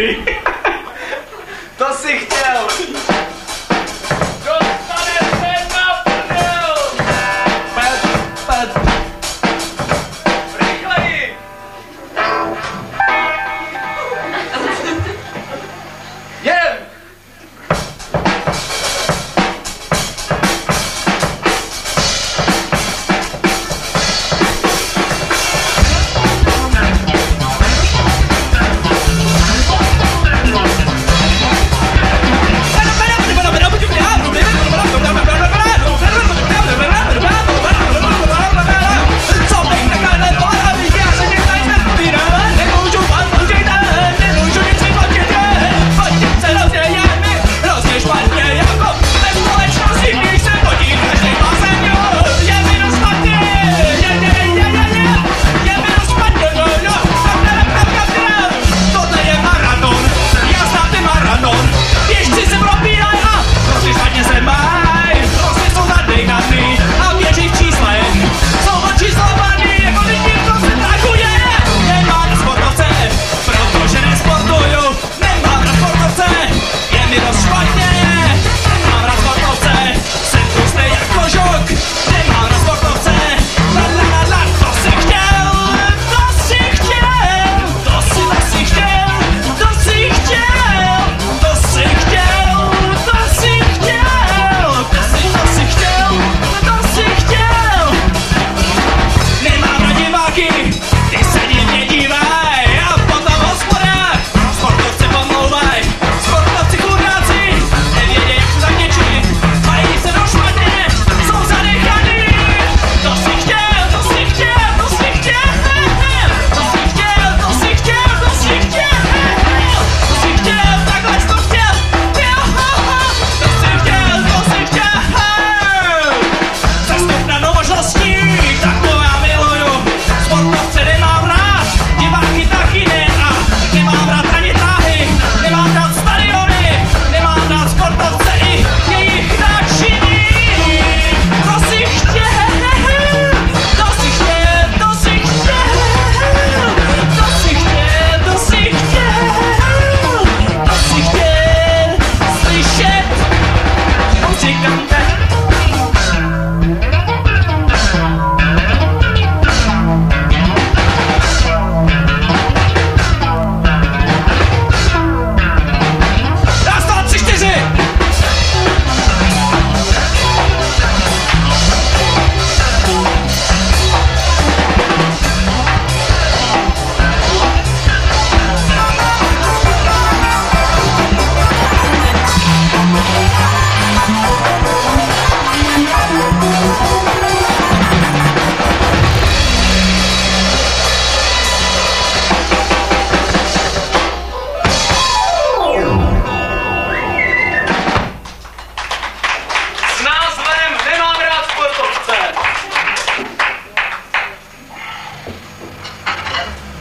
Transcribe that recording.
me.